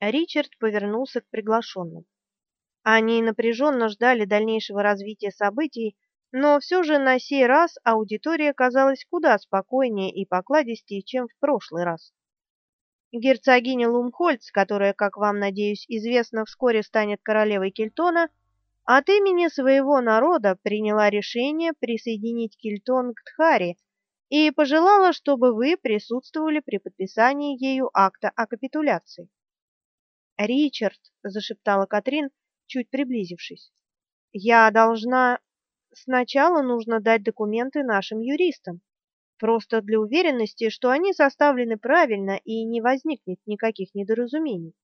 Ричард повернулся к приглашенным. Они напряженно ждали дальнейшего развития событий, но все же на сей раз аудитория казалась куда спокойнее и покладистее, чем в прошлый раз. Герцогиня Лумхольц, которая, как вам, надеюсь, известно, вскоре станет королевой Кельтона, от имени своего народа приняла решение присоединить Кельтон к Тхари и пожелала, чтобы вы присутствовали при подписании ею акта о капитуляции. «Ричард», — зашептала Катрин, чуть приблизившись, — «я должна Сначала нужно дать документы нашим юристам, просто для уверенности, что они составлены правильно и не возникнет никаких недоразумений.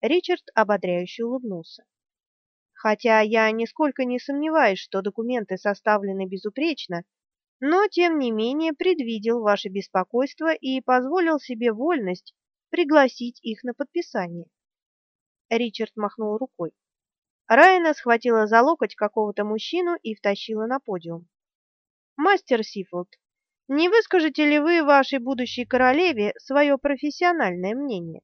Ричард ободряюще улыбнулся. Хотя я нисколько не сомневаюсь, что документы составлены безупречно, но тем не менее предвидел ваше беспокойство и позволил себе вольность пригласить их на подписание. Ричард махнул рукой. Райана схватила за локоть какого-то мужчину и втащила на подиум. «Мастер Сифилд, не выскажете ли вы вашей будущей королеве свое профессиональное мнение?»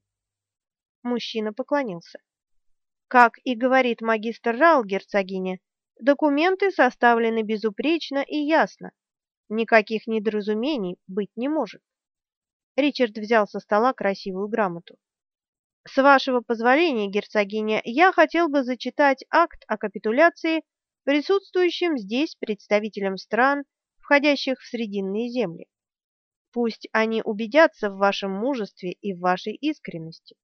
Мужчина поклонился. Как и говорит магистр Рал, герцогиня, документы составлены безупречно и ясно. Никаких недоразумений быть не может. Ричард взял со стола красивую грамоту. С вашего позволения, герцогиня, я хотел бы зачитать акт о капитуляции присутствующим здесь представителям стран, входящих в Срединные земли. Пусть они убедятся в вашем мужестве и в вашей искренности.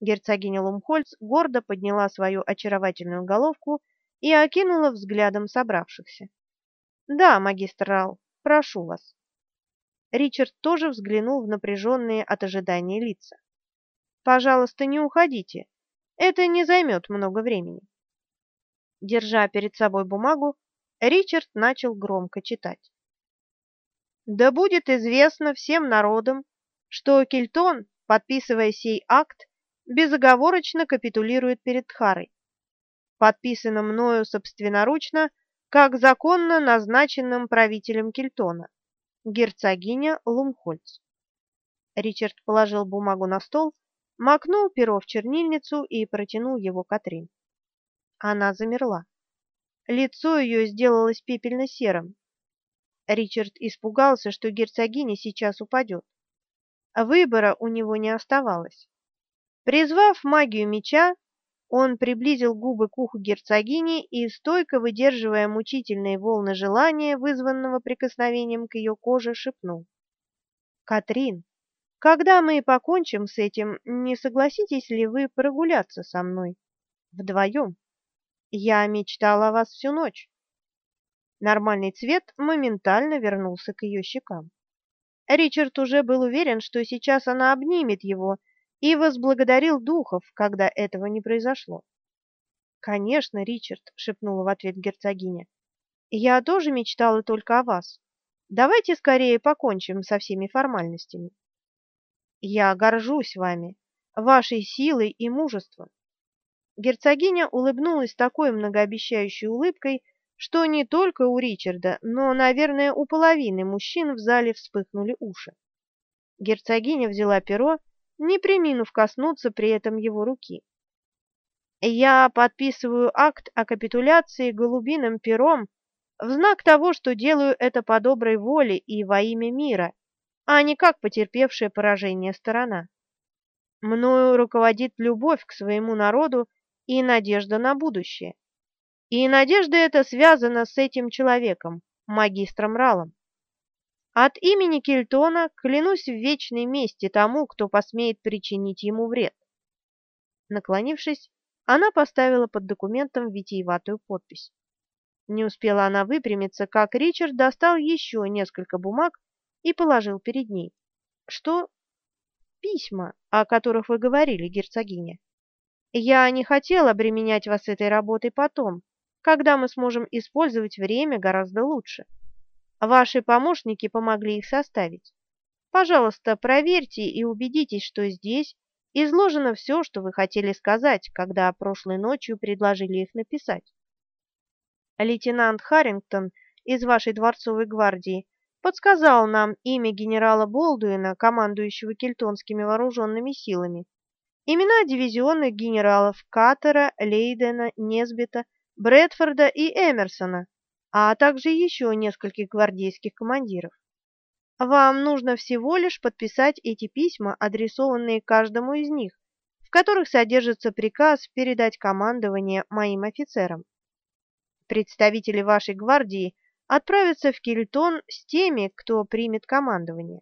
Герцогиня Лумхольц гордо подняла свою очаровательную головку и окинула взглядом собравшихся. «Да, магистр Рал, прошу вас». Ричард тоже взглянул в напряженные от ожидания лица. Пожалуйста, не уходите. Это не займет много времени. Держа перед собой бумагу, Ричард начал громко читать. Да будет известно всем народам, что Кельтон, подписывая сей акт, безоговорочно капитулирует перед Тхарой. Подписано мною собственноручно, как законно назначенным правителем Кельтона, герцогиня Лумхольц. Ричард положил бумагу на стол макнул перо в чернильницу и протянул его Катрин. Она замерла. Лицо ее сделалось пепельно-серым. Ричард испугался, что герцогиня сейчас упадет. Выбора у него не оставалось. Призвав магию меча, он приблизил губы к уху герцогини и, стойко выдерживая мучительные волны желания, вызванного прикосновением к ее коже, шепнул. «Катрин, когда мы покончим с этим, не согласитесь ли вы прогуляться со мной? Вдвоем. Я мечтала о вас всю ночь. Нормальный цвет моментально вернулся к ее щекам. Ричард уже был уверен, что сейчас она обнимет его, и возблагодарил духов, когда этого не произошло. «Конечно, Ричард», — шепнула в ответ герцогиня. «Я тоже мечтала только о вас. Давайте скорее покончим со всеми формальностями». Я горжусь вами, вашей силой и мужеством. Герцогиня улыбнулась такой многообещающей улыбкой, что не только у Ричарда, но, наверное, у половины мужчин в зале вспыхнули уши. Герцогиня взяла перо, не приминув коснуться при этом его руки. «Я подписываю акт о капитуляции голубиным пером в знак того, что делаю это по доброй воле и во имя мира, а не как потерпевшая поражение сторона. Мною руководит любовь к своему народу и надежда на будущее. И надежда эта связана с этим человеком, магистром Ралом. От имени Кельтона клянусь в вечной мести тому, кто посмеет причинить ему вред. Наклонившись, она поставила под документом витиеватую подпись. Не успела она выпрямиться, как Ричард достал еще несколько бумаг и положил перед ней. Что? Письма, о которых вы говорили, герцогиня. Я не хотел обременять вас этой работой потом, когда мы сможем использовать время гораздо лучше. Ваши помощники помогли их составить. Пожалуйста, проверьте и убедитесь, что здесь изложено все, что вы хотели сказать, когда прошлой ночью предложили их написать. Лейтенант Харрингтон из вашей дворцовой гвардии подсказал нам имя генерала Болдуина, командующего кельтонскими вооруженными силами, имена дивизионных генералов Каттера, Лейдена, Несбита, Брэдфорда и Эмерсона, а также еще нескольких гвардейских командиров. Вам нужно всего лишь подписать эти письма, адресованные каждому из них, в которых содержится приказ передать командование моим офицерам. Представители вашей гвардии отправятся в Кильтон с теми, кто примет командование.